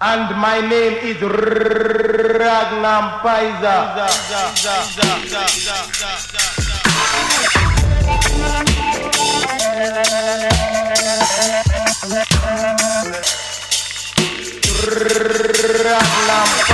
And my name is Ragnar. Ragnar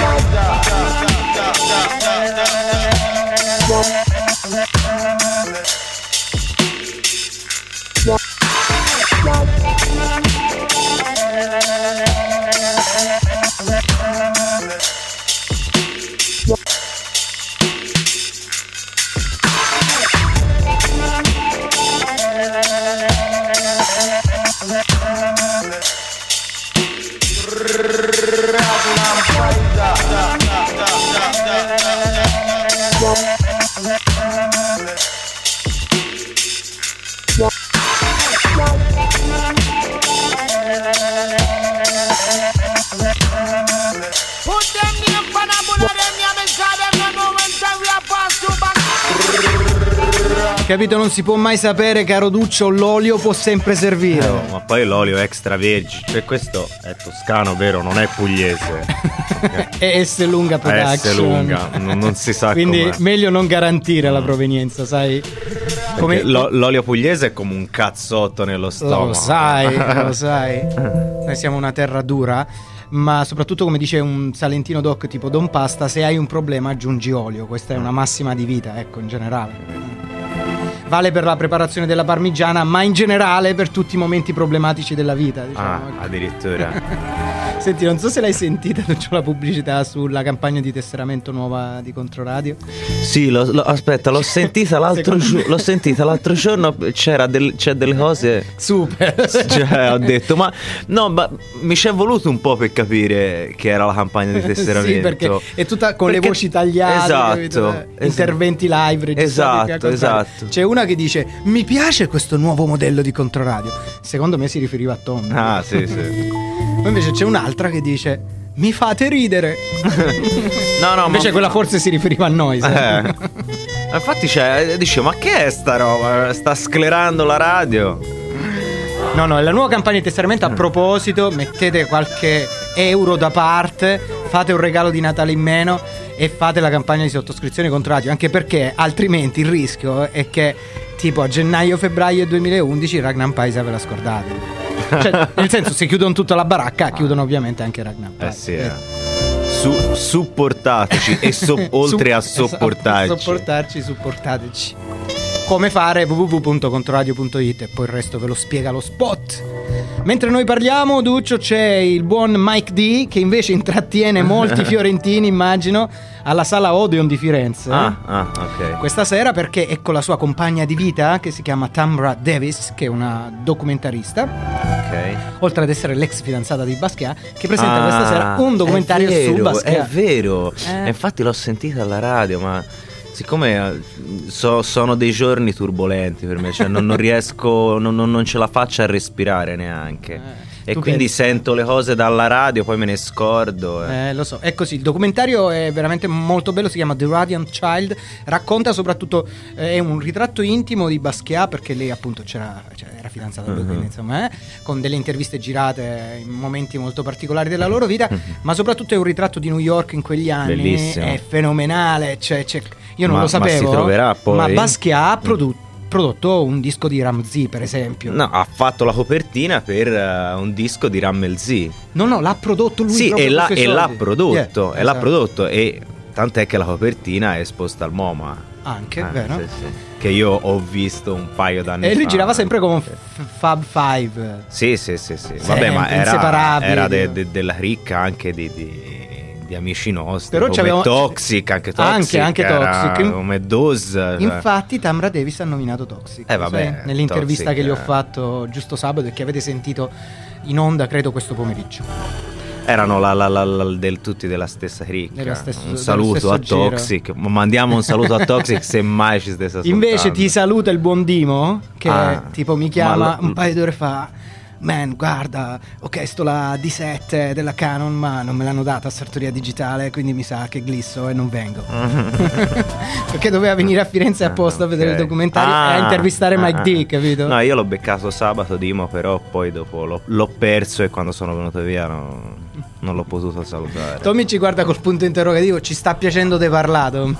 Capito? Non si può mai sapere, caro Duccio, l'olio può sempre servire. Oh, ma poi l'olio extravergine, cioè questo è toscano, vero? Non è pugliese. È S lunga production. S lunga, non, non si sa Quindi com'è. meglio non garantire la provenienza, sai? Perché lo- l'olio pugliese è come un cazzotto nello stomaco. Lo sai, lo sai. Noi siamo una terra dura, ma soprattutto come dice un salentino doc tipo Don Pasta, se hai un problema aggiungi olio, questa è una massima di vita, ecco, in generale. Vale per la preparazione della parmigiana, ma in generale per tutti i momenti problematici della vita, Ah, diciamo. addirittura. Senti, non so se l'hai sentita, c'ho la pubblicità sulla campagna di tesseramento nuova di Controradio. Sì, lo- lo- aspetta, l'ho sentita l'altro, me- l'ho sentita l'altro giorno. C'era del- c'è delle cose. Super. Cioè, ho detto, ma no, ma mi ci è voluto un po' per capire che era la campagna di tesseramento. sì, perché è tutta con le Perché- voci tagliate, Esatto, esatto. interventi live registrati Esatto, esatto. C'è una che dice: Mi piace questo nuovo modello di controradio. Secondo me si riferiva a Tom. Ah, sì, sì. Poi invece c'è un'altra che dice: Mi fate ridere. No, no, invece ma... quella forse si riferiva a noi. Eh. Infatti, cioè, dice, ma che è sta roba? Sta sclerando la radio? No, no, è la nuova campagna di tesseramento. A proposito, mettete qualche euro da parte, fate un regalo di Natale in meno e fate la campagna di sottoscrizione contro radio. Anche perché altrimenti il rischio è che, tipo, a gennaio-febbraio 2011 Ragnar Paisa ve la scordate. Cioè, nel senso, se chiudono tutta la baracca, chiudono ovviamente anche Ragnar Eh sì, eh. Su- supportateci e so- oltre a sopportarci. esatto, sopportarci, supportateci. Come fare www.controradio.it e poi il resto ve lo spiega lo spot. Mentre noi parliamo, Duccio, c'è il buon Mike D che invece intrattiene molti fiorentini, immagino, alla sala Odeon di Firenze. Ah, ah, ok. Questa sera perché è con la sua compagna di vita che si chiama Tamra Davis, che è una documentarista, Ok. oltre ad essere l'ex fidanzata di Basquiat, che presenta Ah, questa sera un documentario vero, su Basquiat. È vero, Eh. Infatti l'ho sentita alla radio, ma siccome eh, so- sono dei giorni turbolenti per me, cioè non, non riesco, non, non- ce la faccio a respirare neanche. Eh, e quindi che- sento le cose dalla radio, poi me ne scordo. eh. Eh, lo so, è così. Il documentario è veramente molto bello, si chiama The Radiant Child. Racconta soprattutto, eh, è un ritratto intimo di Basquiat, perché lei appunto c'era, cioè, era fidanzata Mhm. quindi insomma, eh, con delle interviste girate in momenti molto particolari della loro vita, ma soprattutto è un ritratto di New York in quegli anni. Bellissimo. È fenomenale. Cioè, cioè, io non Ma- lo ma si sapevo. troverà poi? Ma Basquiat ha produ- prodotto un disco di Ramsey, per esempio. No, ha fatto la copertina per eh, un disco di Rammel Z. no, no, l'ha prodotto lui. Sì, e l'ha, e l'ha prodotto, Yeah, e l'ha esatto. prodotto e tant'è che la copertina è esposta al MoMA. Anche, Ah, vero? sì, sì. Che io ho visto un paio d'anni fa. E lui girava sempre con. F- Fab Five. Sì, sì, sì, sì. Vabbè, ma era, era de- de- della ricca anche di, di- di amici nostri. Però come Toxic, anche Toxic. Anche- anche Toxic. Come Dose. cioè. Infatti, Tamra Davis ha nominato Toxic. Eh, vabbè, sai? Nell'intervista Toxic, che gli ho eh. fatto giusto sabato e che avete sentito in onda, credo, questo pomeriggio. Erano la, la- la- del- tutti della stessa. Della stesso- un saluto a giro. Toxic. Ma Mandiamo un saluto a Toxic se mai ci stesse ascoltando. Invece ti saluta il buon Dimo, che Ah, tipo mi chiama ma lo- un paio d'ore fa. Man, guarda, ho chiesto la D7 della Canon, ma non me l'hanno data a sartoria digitale, quindi mi sa che glisso e non vengo. Perché doveva venire a Firenze apposta a vedere il Ok. documentario e Ah, a intervistare ah, Mike ah. D, capito? No, io l'ho beccato sabato, Dimo, però poi dopo l'ho, l'ho perso e quando sono venuto via no- non l'ho potuto salutare. Tommy ci guarda col punto interrogativo, ci sta piacendo de parlare.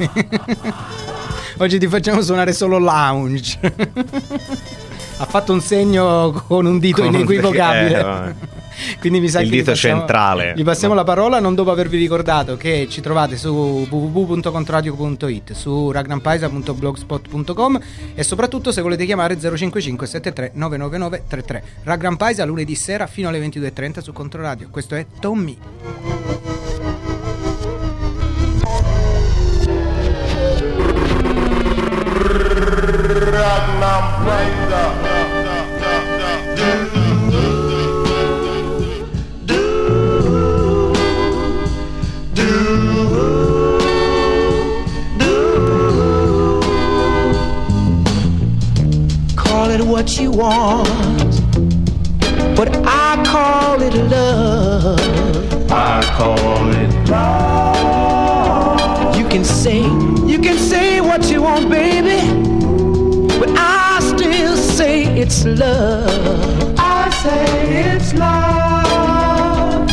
Oggi ti facciamo suonare solo lounge. ha fatto un segno con un dito Con un- inequivocabile. eh, vabbè. Quindi mi sa Il che gli dito passiamo- centrale. Gli passiamo la parola non dopo avervi ricordato che ci trovate su www.contradio.it, su ragnampaisa.blogspot.com e soprattutto se volete chiamare 055 73 999 33. Ragnan Paisa lunedì sera fino alle 22.30 su Controradio. Questo è Tommy. Ragnar Paisa. Call it what you want, but I call it love. I call it love. You can say, you can say what you want, baby, it's love. I say it's love.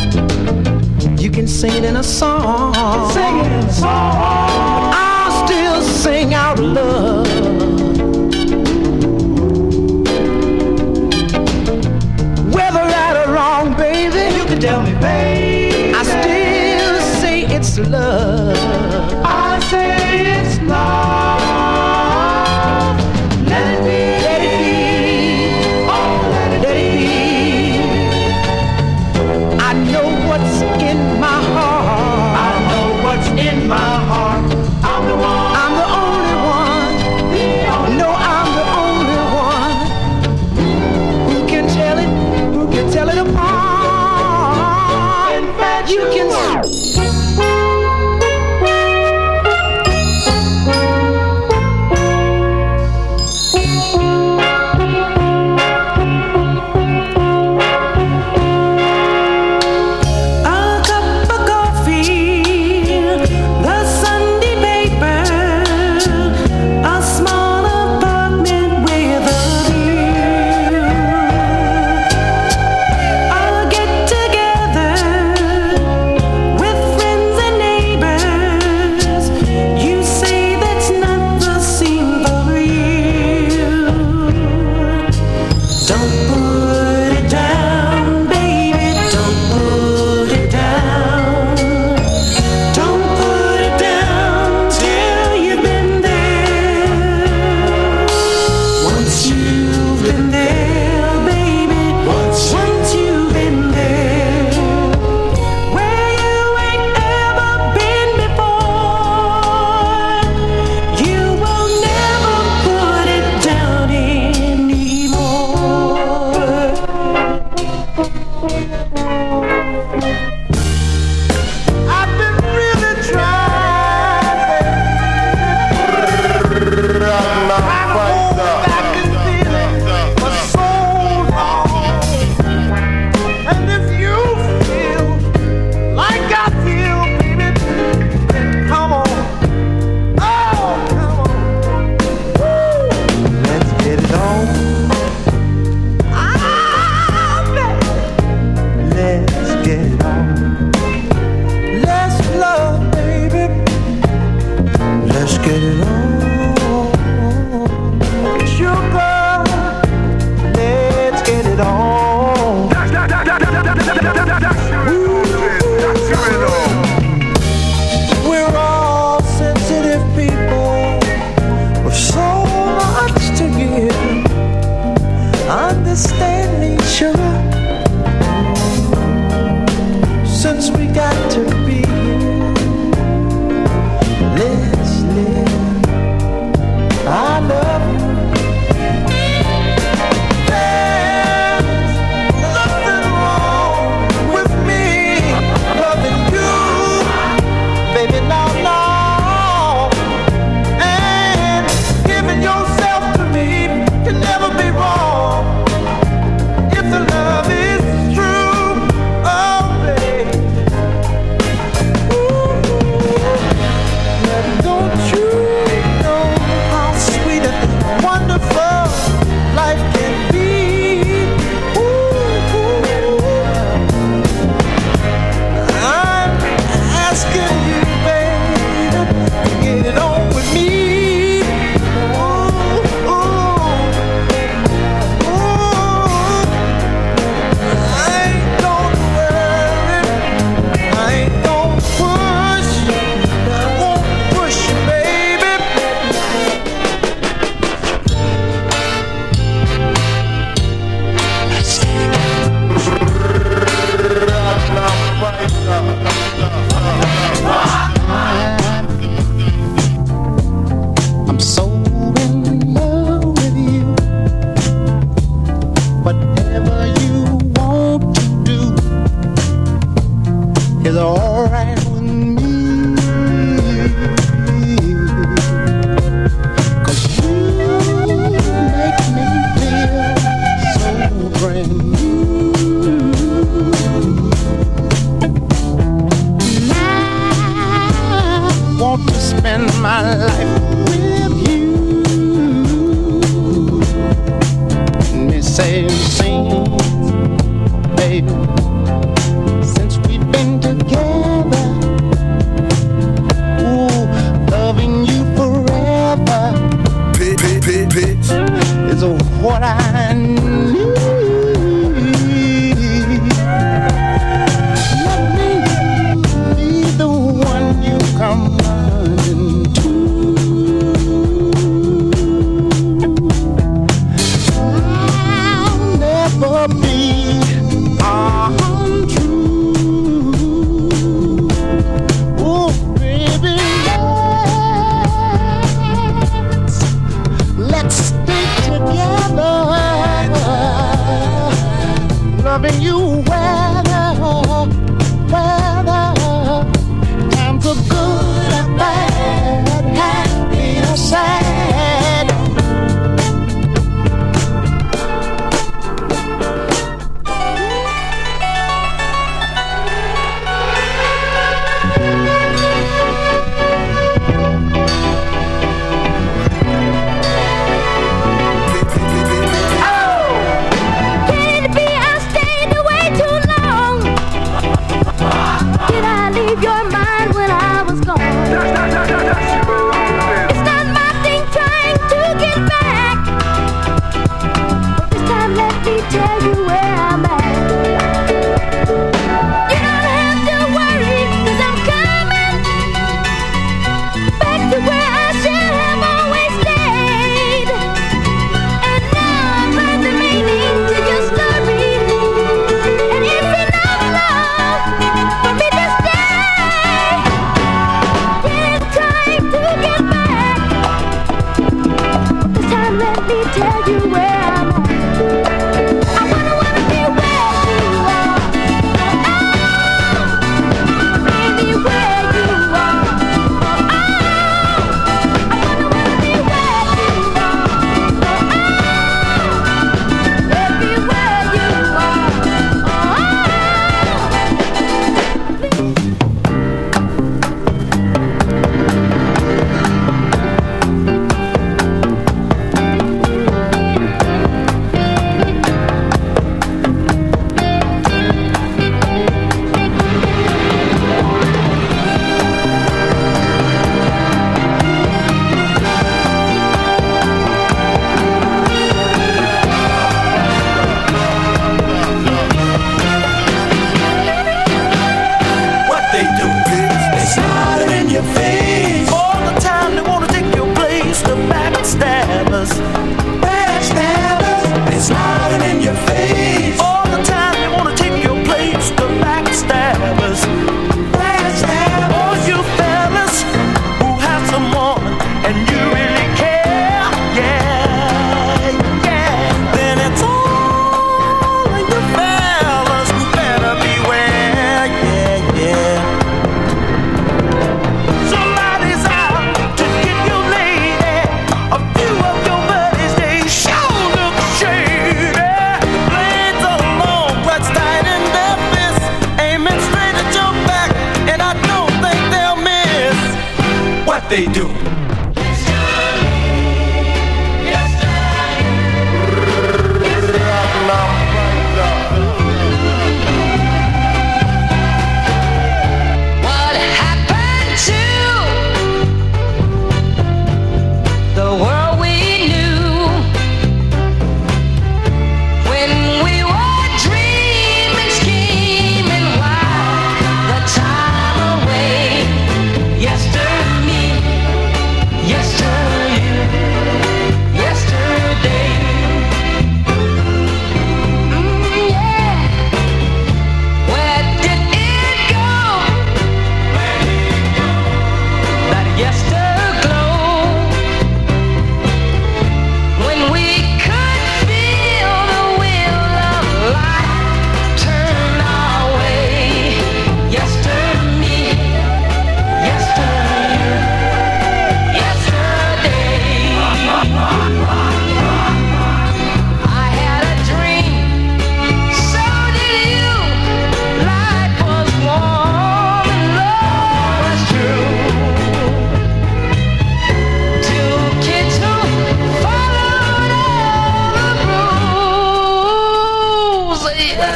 You can sing it in a song, sing it in a song. I'll still sing out love. Whether right or wrong, baby, you can tell me, baby. I still say it's love. I say it's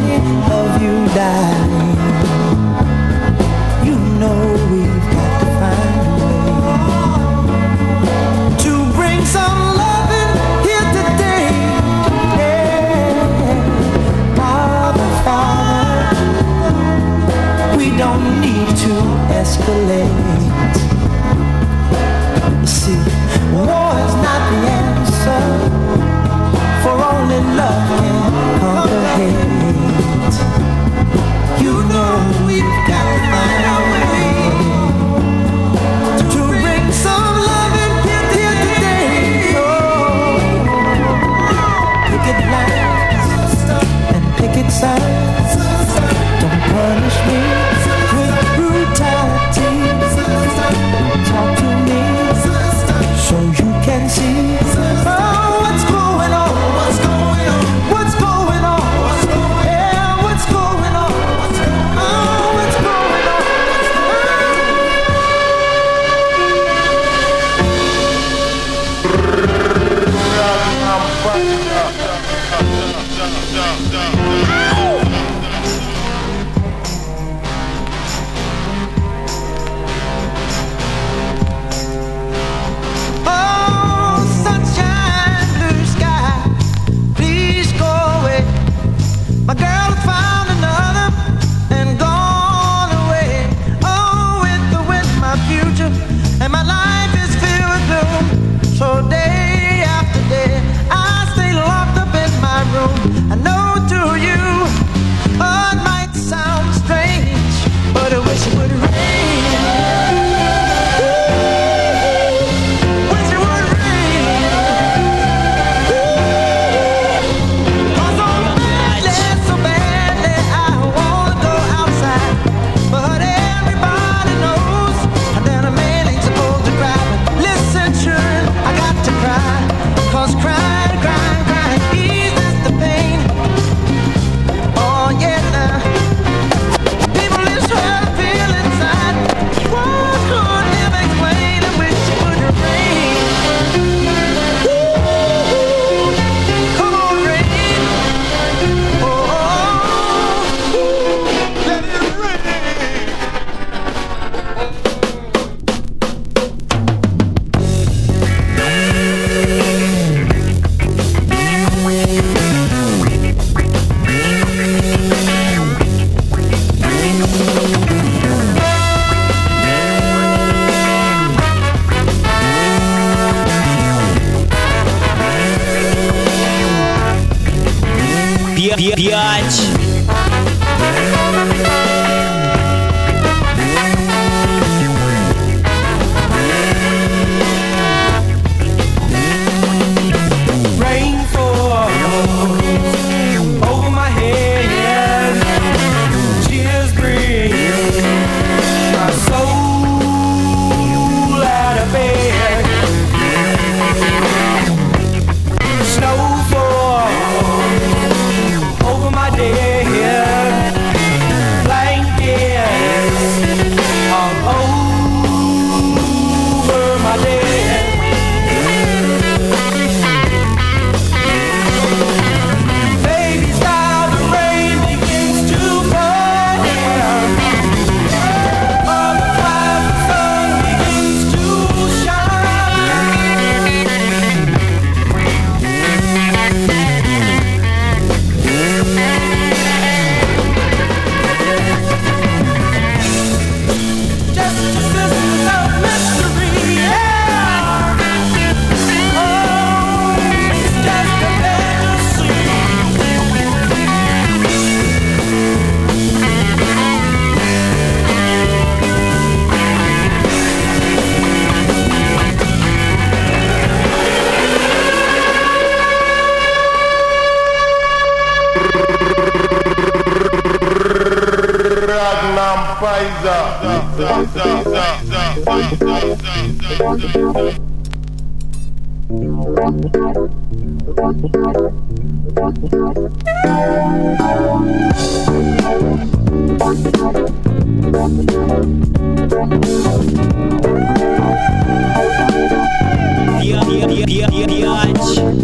many of you dying. You know we've got to find a way to bring some. loving here today. By the fire, we don't need to escalate. biatch.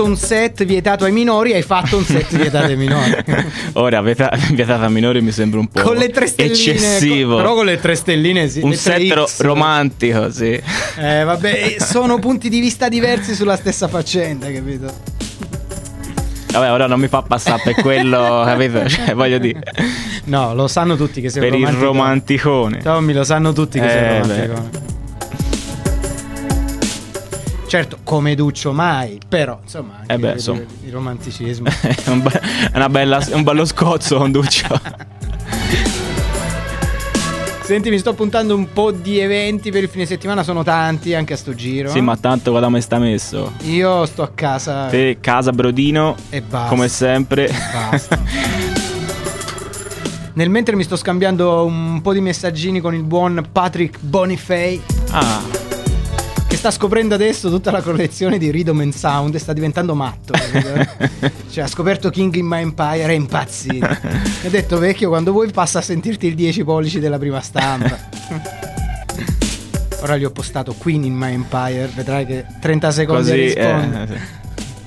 Promesso un set vietato ai minori, hai fatto un set vietato ai minori. Ora, vieta- vietata a minori mi sembra un po' con le tre stelline. eccessivo. co- però con le tre stelline sì. un set ro- romantico, sì. Eh, vabbè, sono punti di vista diversi sulla stessa faccenda, capito? Vabbè, ora non mi fa passare per quello, capito? Cioè, voglio dire, No, lo sanno tutti che sei per un il romantico. romanticone. Tommy, lo sanno tutti che sei Eh, un romanticone. Certo, come Duccio mai, però insomma, anche Eh beh, il- insomma. il romanticismo. È un, be- bella, un bello scozzo con Duccio. Senti, mi sto puntando un po' di eventi per il fine settimana, sono tanti anche a sto giro. Sì, ma tanto guarda come sta messo. Io sto a casa Te, casa Brodino, e basta. come sempre. Basta. Nel mentre mi sto scambiando un po' di messaggini con il buon Patrick Bonifay. ah, che sta scoprendo adesso tutta la collezione di Rhythm and Sound e sta diventando matto. cioè, ha scoperto King in My Empire, è impazzito. Mi ha detto vecchio, quando vuoi passa a sentirti il 10 pollici della prima stampa. Ora gli ho postato Queen in My Empire, vedrai che 30 secondi a Così rispondere. eh, sì.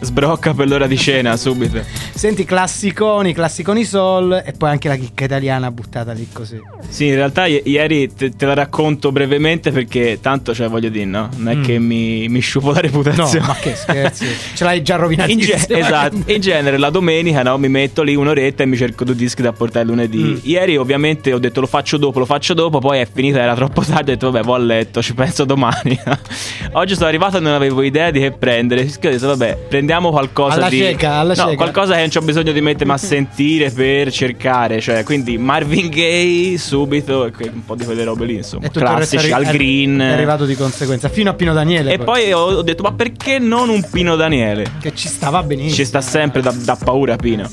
Sbrocca per l'ora di cena subito. Senti classiconi, classiconi soul e poi anche la chicca italiana buttata lì così. Sì, in realtà i- ieri te, te la racconto brevemente perché tanto, cioè, voglio dire, no? Non è Mm. che mi, mi sciupo la No, reputazione. ma che scherzi, ce l'hai già rovinato. In, ge- esatto, in genere la domenica no, mi metto lì un'oretta e mi cerco due dischi da portare lunedì. Mm. Ieri ovviamente ho detto lo faccio dopo, lo faccio dopo, poi è finita, era troppo tardi, ho detto vabbè, vado a letto, ci penso domani. Oggi sono arrivato e non avevo idea di che prendere. Ho detto vabbè, prendiamo qualcosa Alla di... cieca, alla no, cieca. qualcosa che non c'ho bisogno di mettermi a sentire per cercare, cioè quindi Marvin Gaye subito e un po' di quelle robe lì, insomma, classici arri- al green. È arrivato di conseguenza, fino a Pino Daniele. E poi ho, ho detto ma perché non un Pino Daniele? Che ci stava benissimo. Ci sta sempre da, da paura Pino.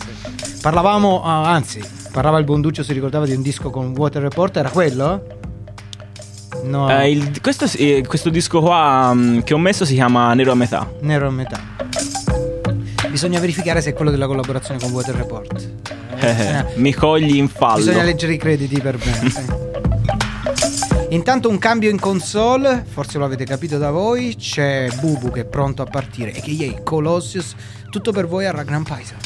Parlavamo, ah, anzi, parlava il Bonduccio, si ricordava di un disco con Water Report, era quello? No, Eh, il- questo, eh, questo disco qua mm, che ho messo si chiama Nero a metà. nero a metà. Bisogna verificare se è quello della collaborazione con Water Report. Eh, mi cogli in fallo. bisogna leggere i crediti per bene. sì. Intanto un cambio in console, forse lo avete capito da voi, c'è Bubu che è pronto a partire e che yay, Colossius, tutto per voi a Ragnar Paisa.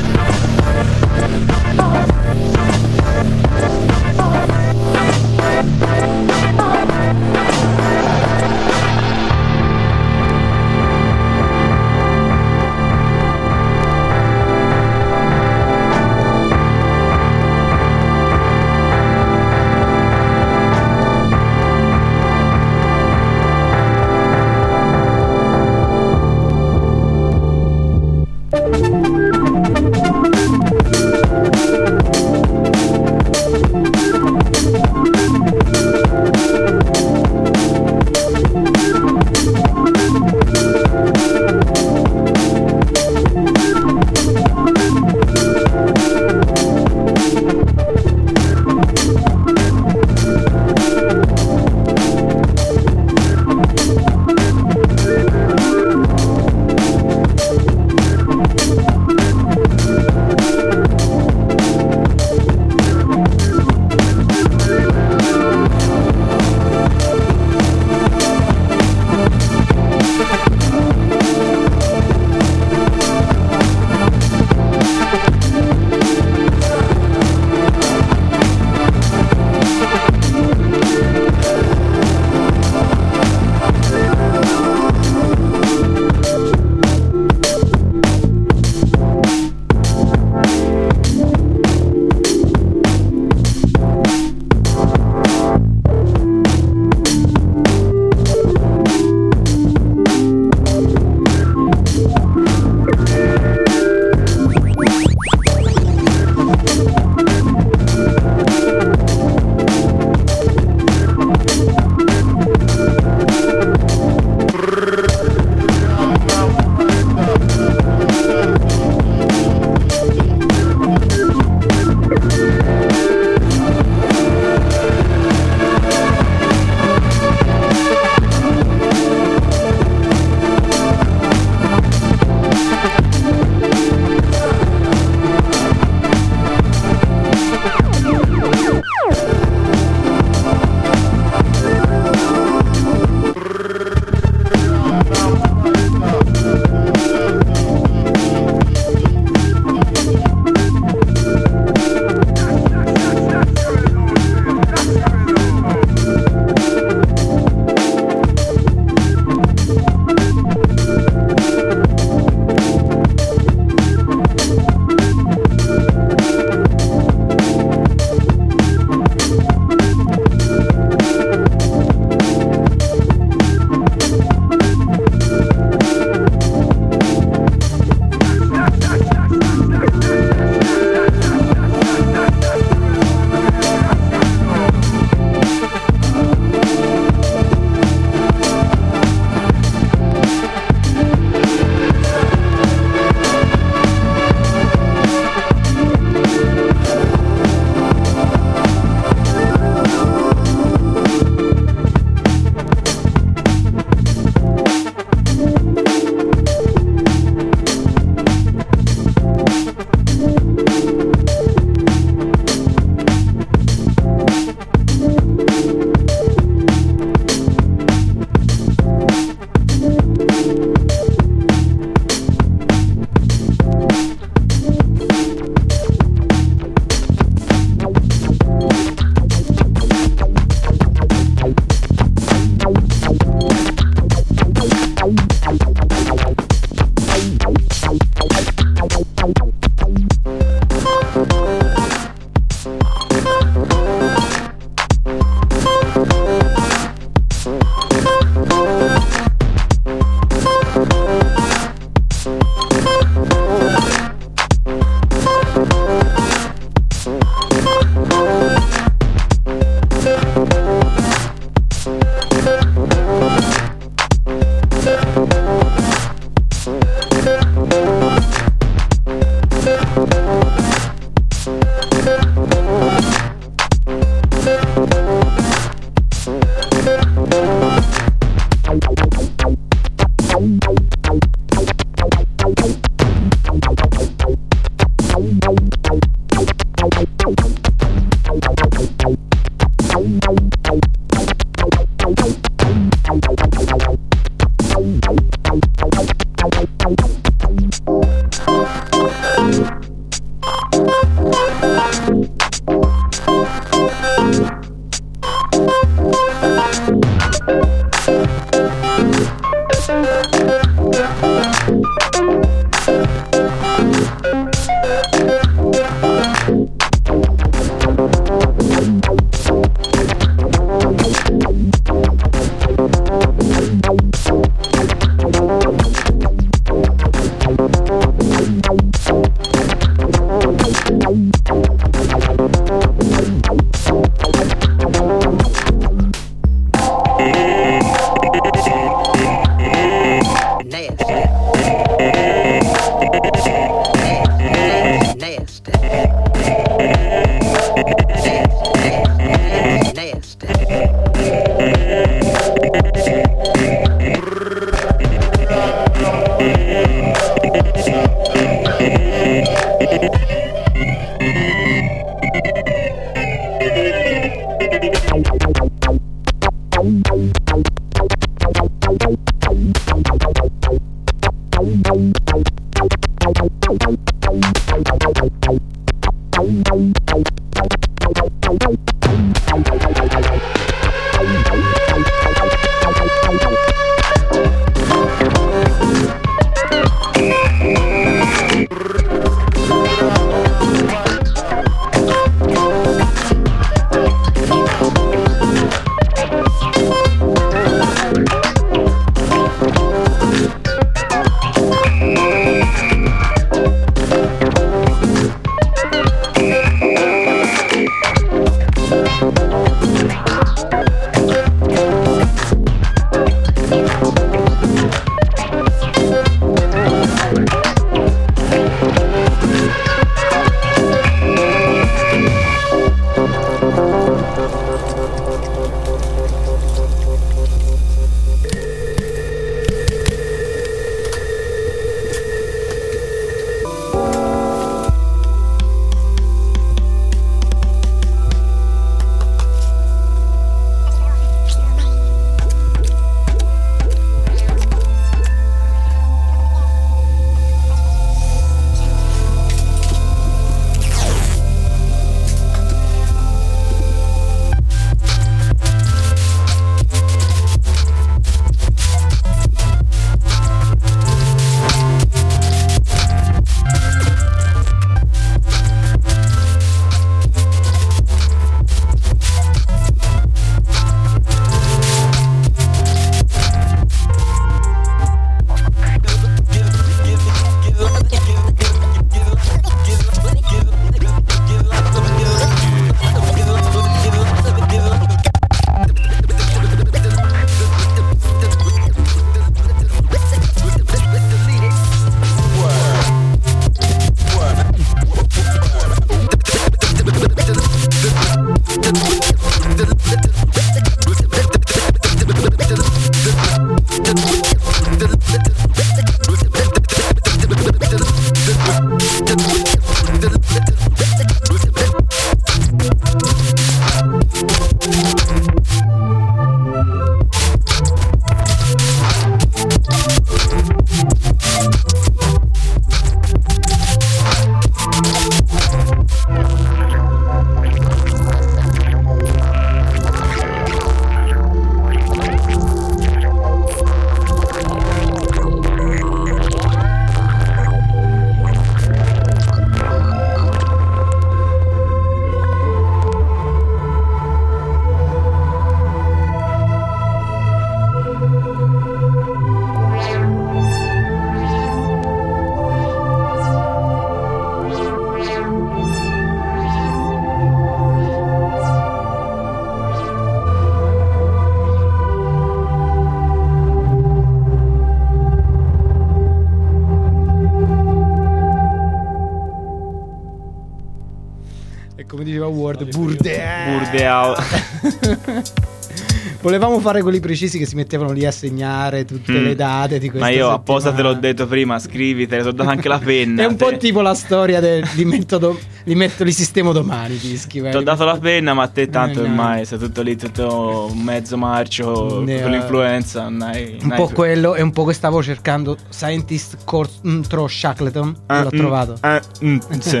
Fare quelli precisi che si mettevano lì a segnare tutte Mm. le date di Ma io apposta te l'ho settimana. detto prima, scrivitele, ti ho dato anche la penna. È un po' te- tipo la storia del, li, metto do- li metto li sistemo domani i dischi. Ti ho dato la penna, ma a te tanto Eh, no. ormai sei tutto lì, tutto mezzo marcio Ne- con l'influenza. non hai- Un po' hai- quello e un po' che stavo cercando Scientist Contro Shackleton. Eh, l'ho mm, trovato. eh, mm, sì.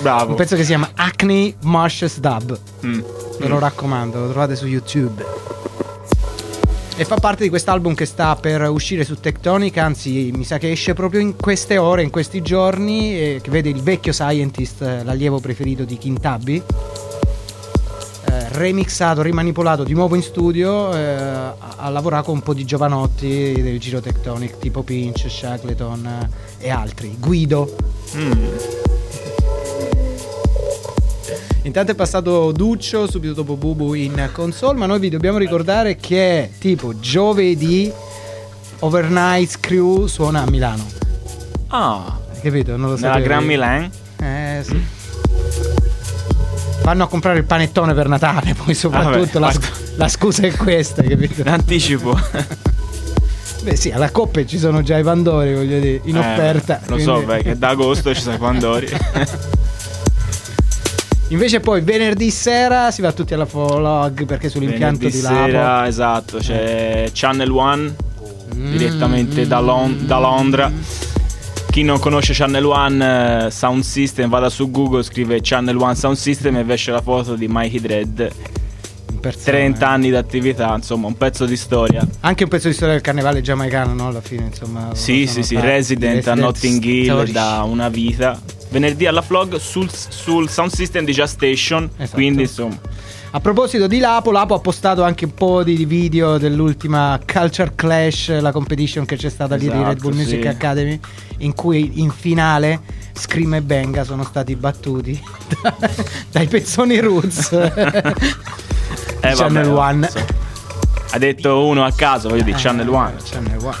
Bravo. Un pezzo che si chiama Acne Marshes Dub. Mm. Ve lo raccomando, lo trovate su YouTube. E fa parte di quest'album che sta per uscire su Tectonic, anzi mi sa che esce proprio in queste ore, in questi giorni, e che vede il vecchio Scientist, eh, l'allievo preferito di Kintabi, eh, remixato, rimanipolato di nuovo in studio, eh, a, a lavorare con un po' di giovanotti del giro Tectonic, tipo Pinch, Shackleton eh, e altri. Guido, Mm. Intanto è passato Duccio subito dopo Bubu in console, ma noi vi dobbiamo ricordare che tipo giovedì Overnight Crew suona a Milano. Ah, Hai capito? Non lo nella sapevi? Gran Milan. Eh sì. Vanno a comprare il panettone per Natale, poi soprattutto Vabbè, la, la scusa è questa, capito? In anticipo. Beh sì, alla coppe ci sono già i Pandori, voglio dire, in Eh, offerta. Lo so, quindi- beh, che da agosto ci sono i Pandori. Invece poi venerdì sera si va tutti alla Folog perché sull'impianto Venerdì di Lapo. sera, esatto, c'è Channel One direttamente da, Lon- da Londra. Chi non conosce Channel One eh, Sound System, vada su Google, scrive Channel One Sound System e esce la foto di Mikey Dread. in persona. 30 anni di attività, insomma, un pezzo di storia. Anche un pezzo di storia del carnevale giamaicano, no? Alla fine, insomma. Sì, sì, sì. Resident a Notting Hill da una vita. Venerdì alla vlog sul, sul sound system di Just Station. Esatto. Quindi, insomma, A proposito di Lapo, Lapo ha postato anche un po' di video dell'ultima Culture Clash, la competition che c'è stata lì di Esatto, Red Bull Music sì. Academy, in cui in finale Scream e Benga sono stati battuti da- dai pezzoni Roots. Eh, Channel vabbè, One. insomma. ha detto uno a caso, voglio dire, Eh, Channel One. Channel One.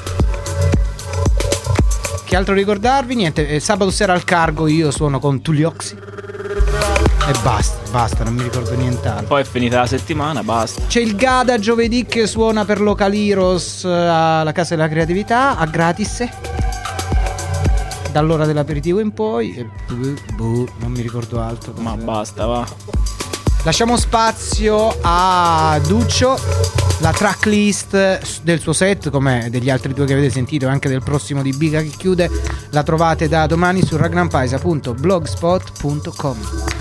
Che altro ricordarvi? Niente, eh, sabato sera al cargo io suono con Tullioxi. E basta, basta, non mi ricordo nient'altro. Poi è finita la settimana, basta. C'è il Gada giovedì che suona per Localiros eh, alla Casa della Creatività a gratis. Dall'ora dell'aperitivo in poi. E boh, boh, non mi ricordo altro. Ma basta, va. Lasciamo spazio a Duccio. La tracklist del suo set, come degli altri due che avete sentito, e anche del prossimo di Biga che chiude, la trovate da domani su ragnampaisa.blogspot.com.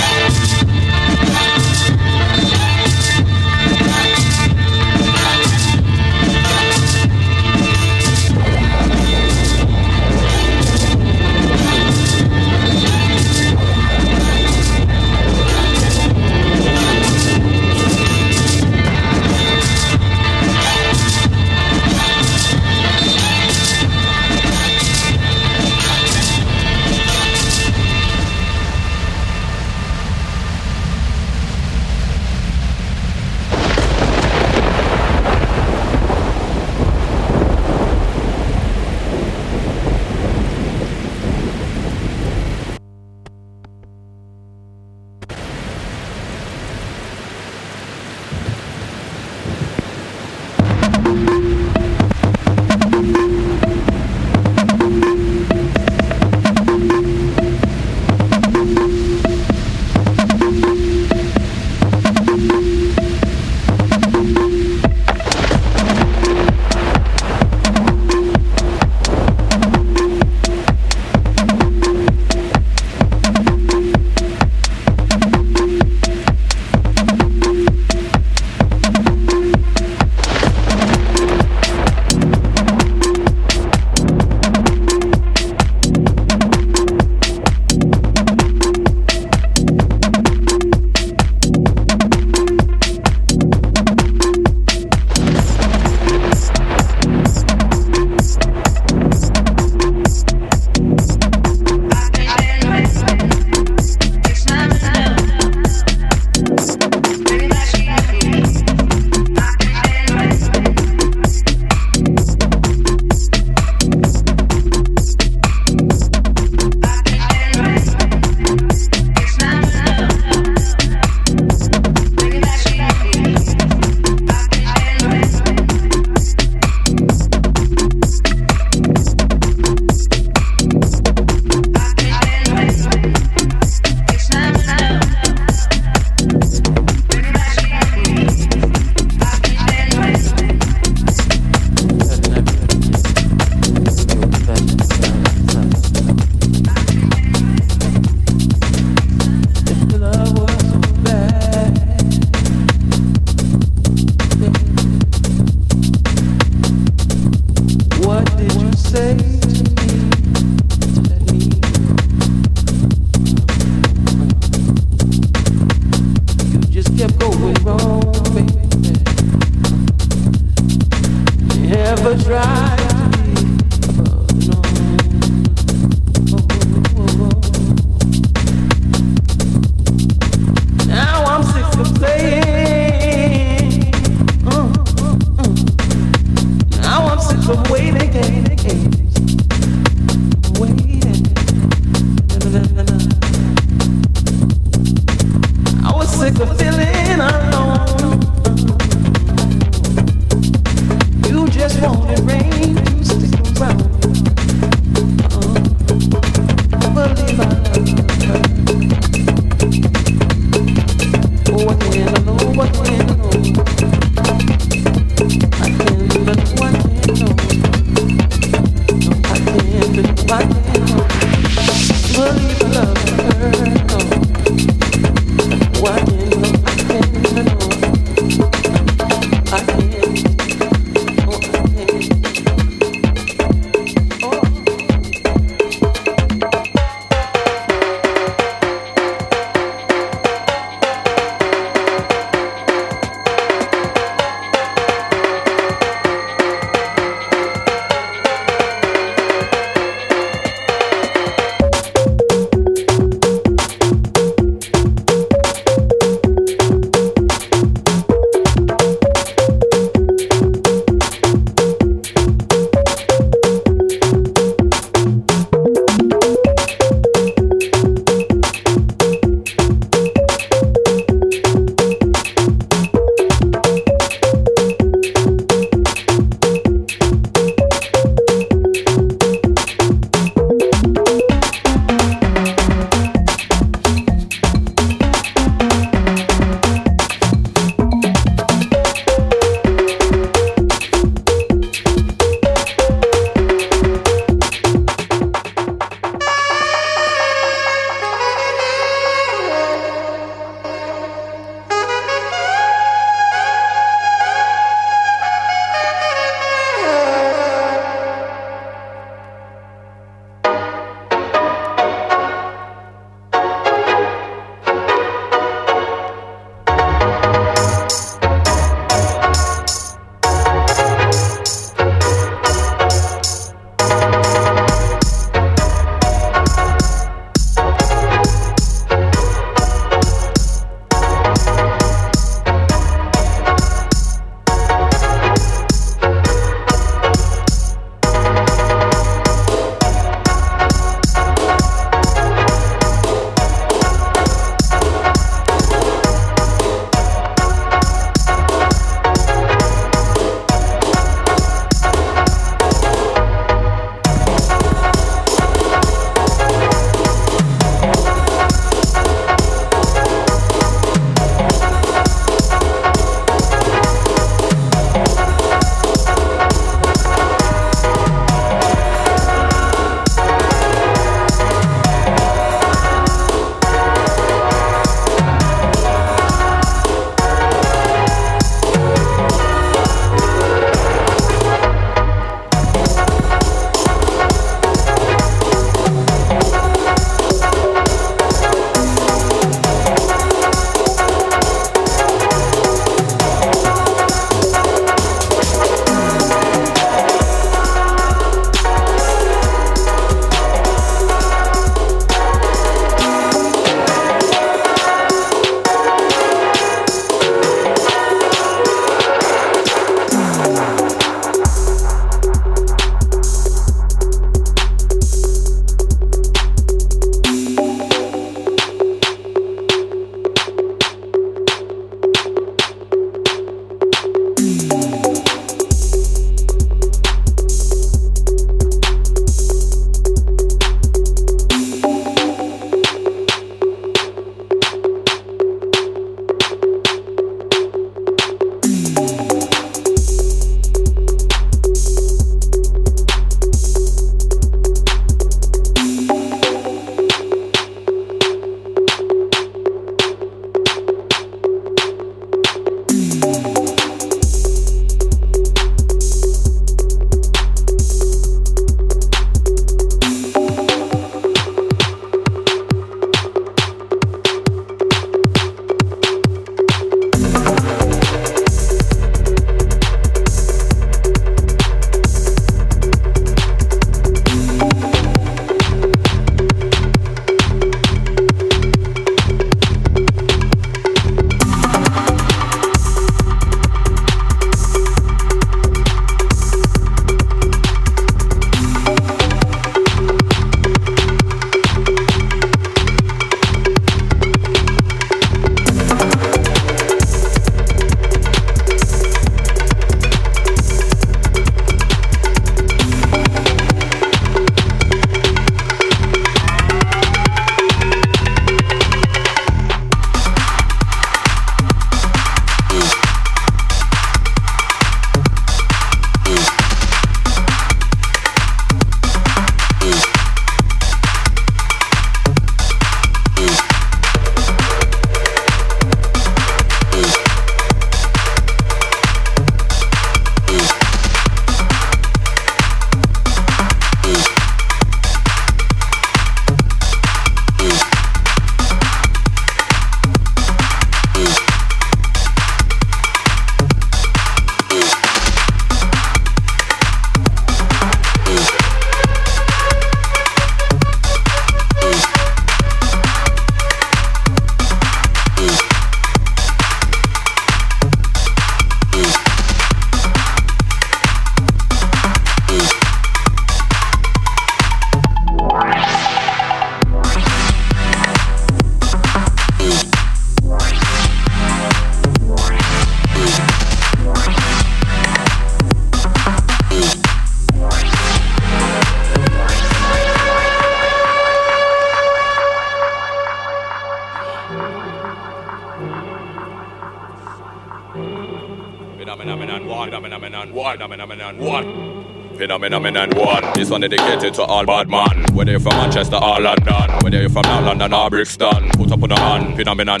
phenomenon one. Phenomenon one. This one dedicated to all bad man. Whether you're from Manchester or London, whether you're from London or Brixton, put up on the hand. Phenomenon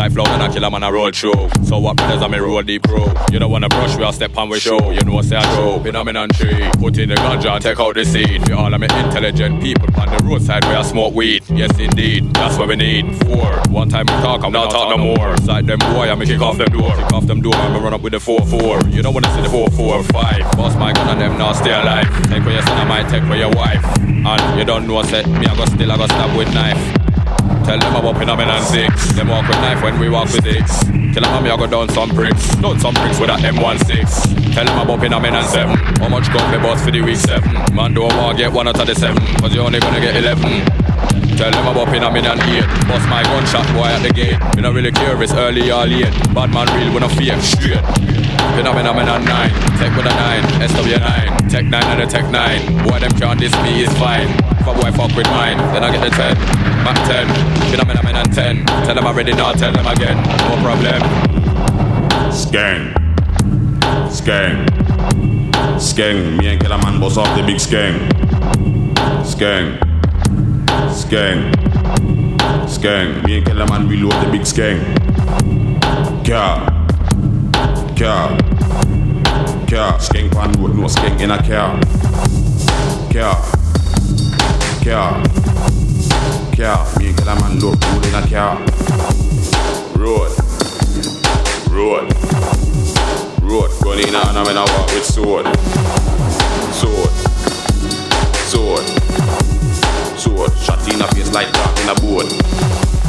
no. Cyclone and a killer man a roll through. So what brothers I'm a roll deep crew. You don't wanna brush, we all step on we show. You know what say I show. Phenomenon three. Put in the ganja take out the seed. We all are intelligent people on the roadside where I smoke weed. Yes indeed, that's what we need. Four. One time we talk, I'm not talk no more. Side them boy, I'm kick off them door. Kick off them door, I'm run up with the four four. You don't wanna see the four four five. Boss my gun and them now stay alive. Take for your son, I might take for your wife. And you don't know, say me I go still I go stab with knife. Tell them about phenomenon six. Them walk with knife when we walk with six. Tell them me I go down some bricks. Down some bricks with a M16. Tell them about phenomenon seven. How much gun me boss for the week seven? Man don't want get one out of the seven. Cause you only gonna get eleven. Tell them about phenomenon 8 Bust my gunshot boy at the gate. Me not really care it's early or late. Bad man real when I fake straight. Phenomenon 9 Tech with a 9 SW9 Tech 9 and a Tech 9 Boy them can't diss me is fine. If boy fuck with mine Then I get the 10 Back 10 Phenomenon 10 Tell them I already now Tell them again. No problem. Skang. Skang. Skang. Me and Killer Man boss off the big skang. Skang. Skang. Skang. Me and Killer Man reload the big skang. Car. Car. Car. Skang pan road, no skang in a car. Car. Car. Car. Me and Killer Man load road in a car. Road. Road. Road. Gun in hand and when I walk with sword. Sword. Sword. Sword. Shot in a face like that in a board.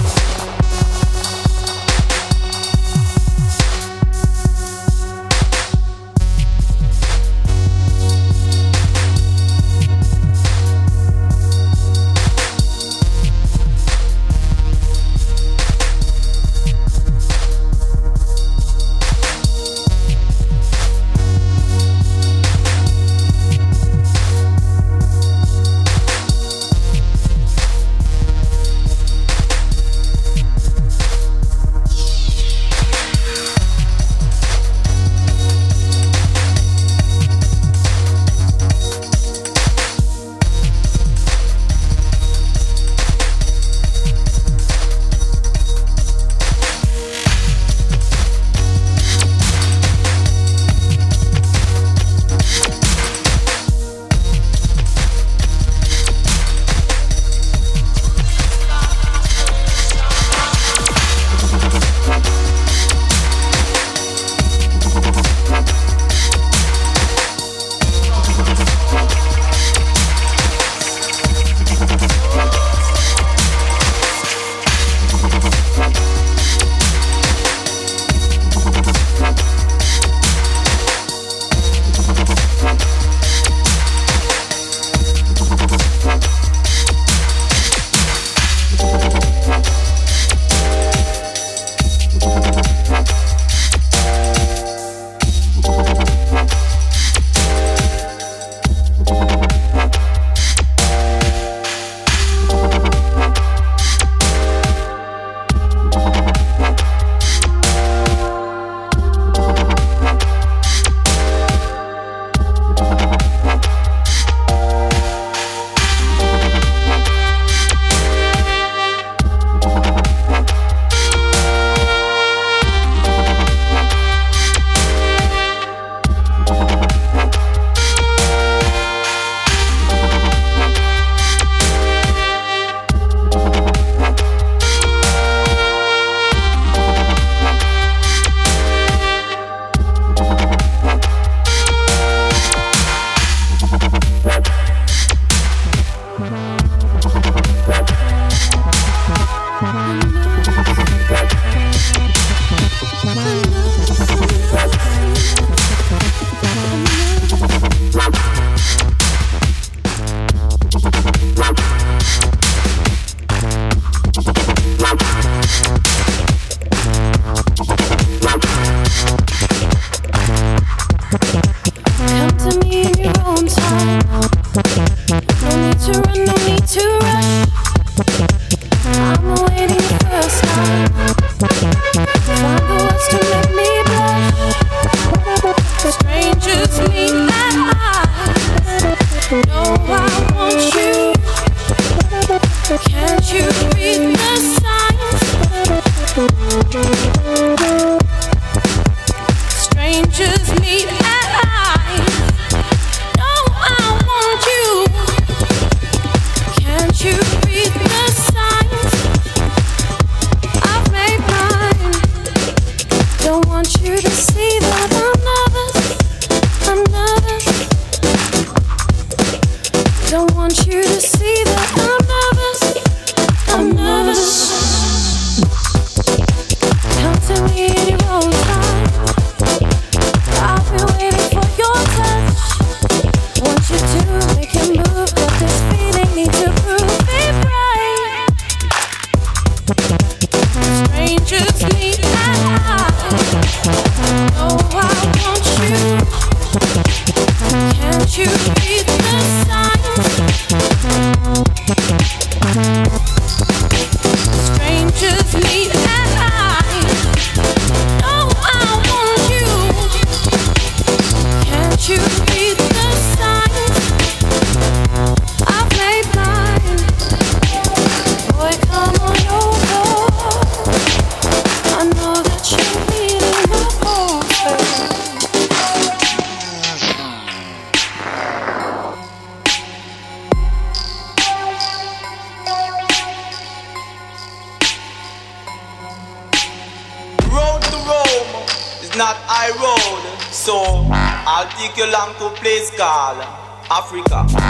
is Africa.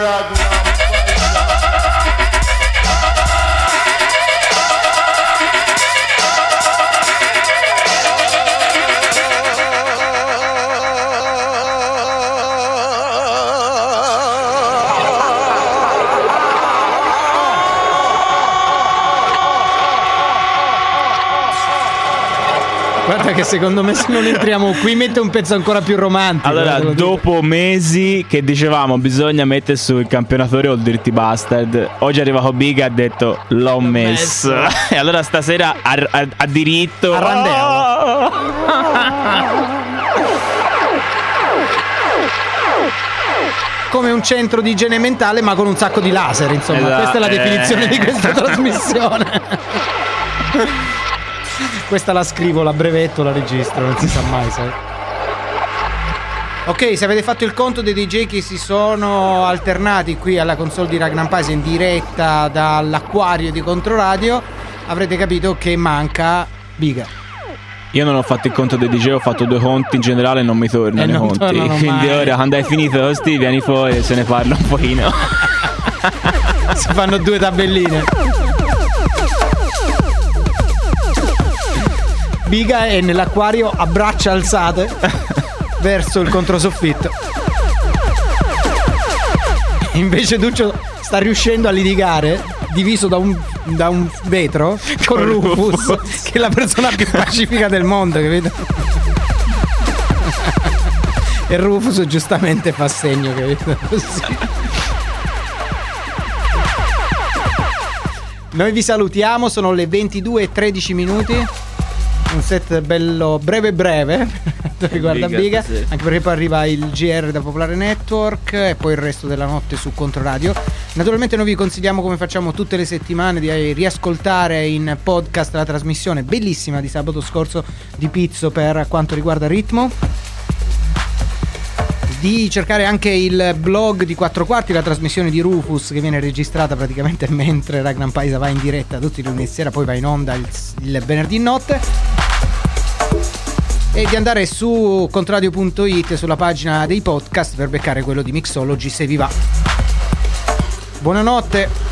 Guarda che secondo me se non entriamo qui mette un pezzo ancora più romantico. Allora, dico. dopo mesi che dicevamo bisogna mettere su il campionatore o il Dirty Bastard, oggi arriva Big e ha detto l'ho messo. e allora stasera ha, ha- ha diritto. Come un centro di igiene mentale, ma con un sacco di laser. Insomma, Esatto, questa è la eh. definizione di questa trasmissione. Questa la scrivo, la brevetto, la registro, non si sa mai. Sai. Ok, se avete fatto il conto dei DJ che si sono alternati qui alla console di Ragnar Paese in diretta dall'acquario di Controradio, avrete capito che manca Biga. Io non ho fatto il conto dei DJ, ho fatto due conti in generale e non mi tornano E i conti. Quindi mai. ora quando hai finito con sti vieni fuori e se ne parla un pochino. si fanno due tabelline. Biga è nell'acquario a braccia alzate verso il controsoffitto. Invece Duccio sta riuscendo a litigare, diviso da un, da un vetro, con Con Rufus, Rufus. che è la persona più pacifica del mondo, capito? E Rufus giustamente fa segno, capito? Noi vi salutiamo, sono le 22 e 13 minuti. Un set bello breve breve per quanto riguarda Biga, Biga, sì. anche perché poi arriva il GR da Popolare Network e poi il resto della notte su Controradio. Naturalmente noi vi consigliamo come facciamo tutte le settimane di riascoltare in podcast la trasmissione bellissima di sabato scorso di Pizzo per quanto riguarda ritmo di cercare anche il blog di 4 quarti, la trasmissione di Rufus che viene registrata praticamente mentre Ragnar Paisa va in diretta tutti i lunedì sera, poi va in onda il, il venerdì notte. E di andare su contradio.it sulla pagina dei podcast per beccare quello di Mixology se vi va. Buonanotte.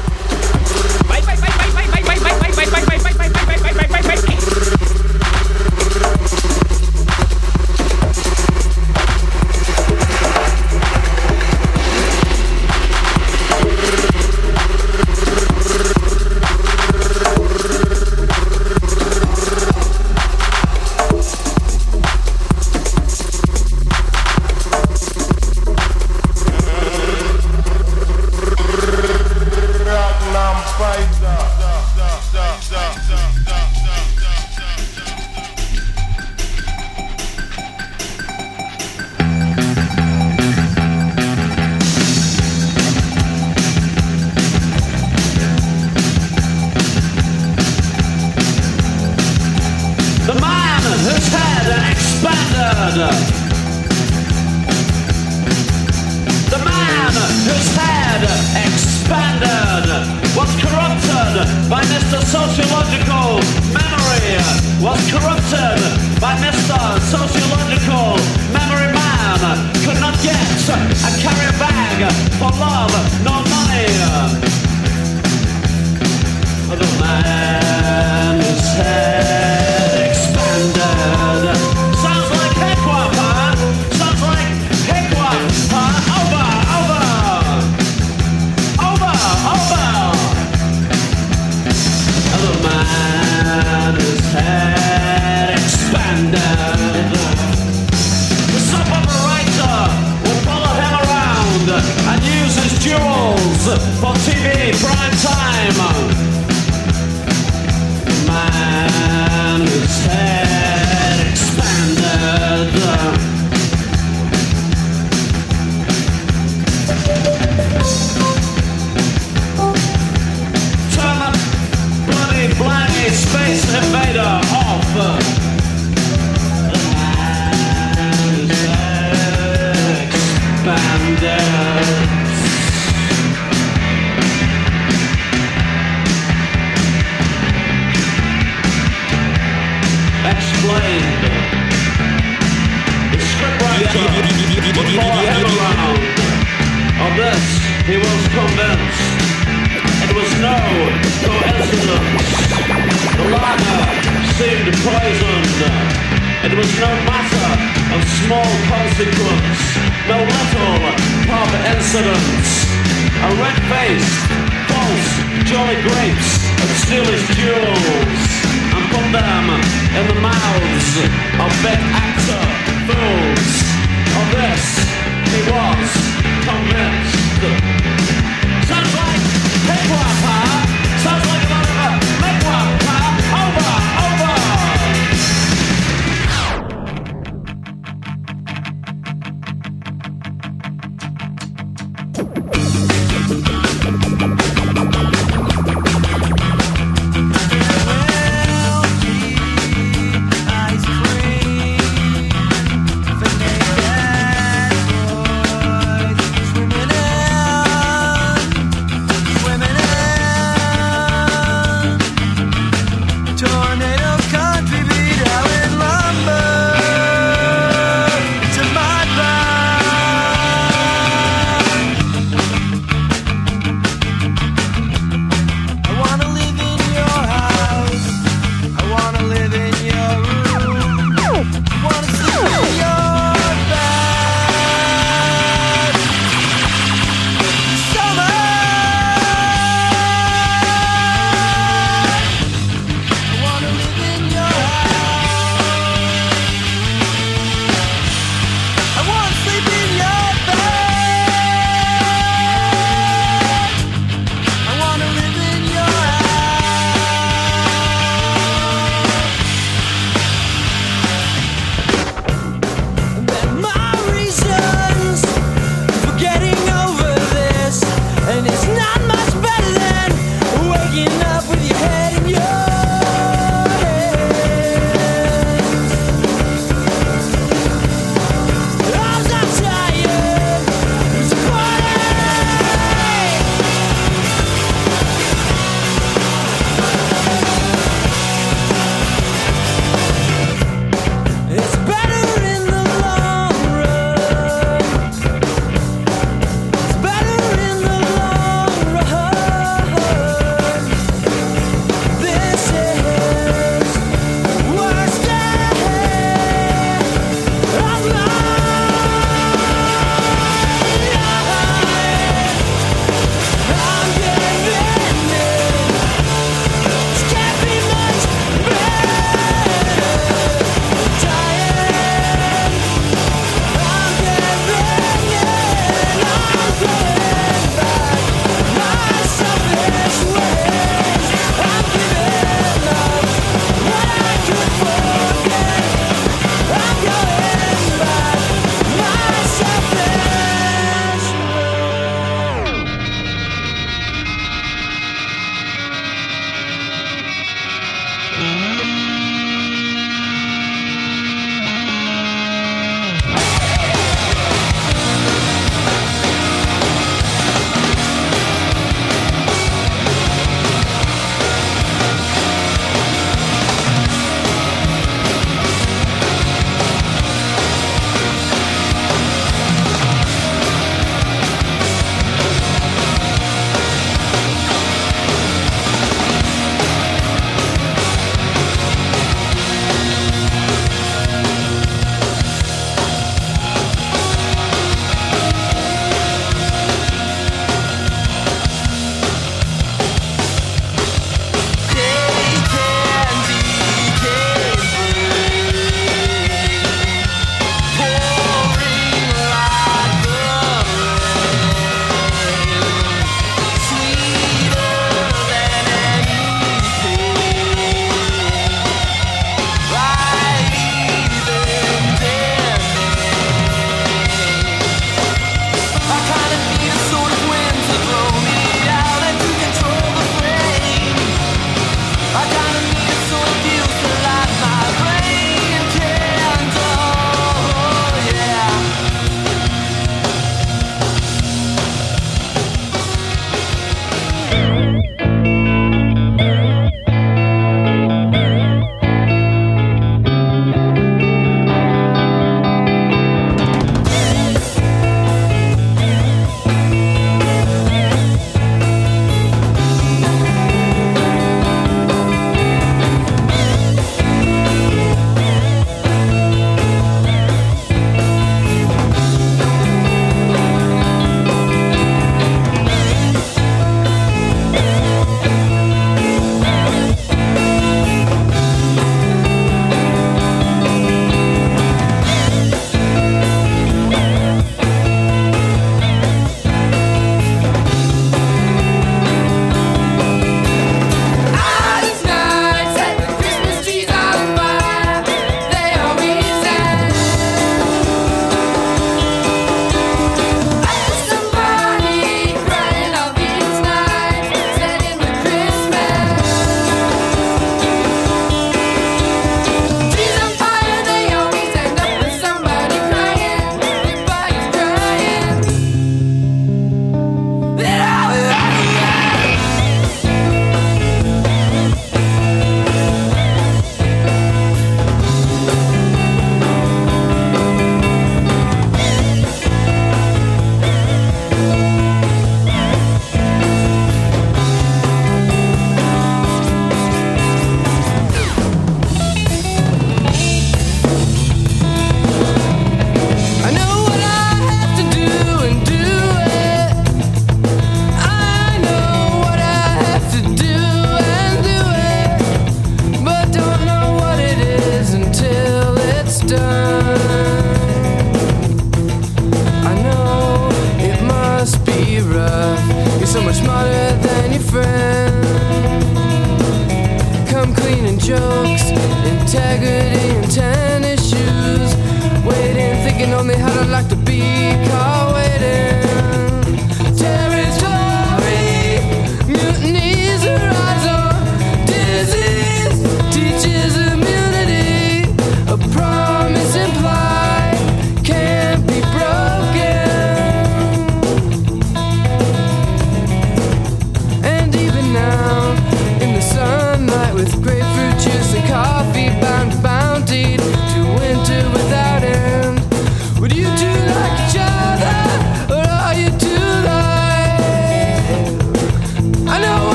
Red-faced, false, jolly grapes and steal his jewels and put them in the mouths of big actor fools. Of this, he was convinced.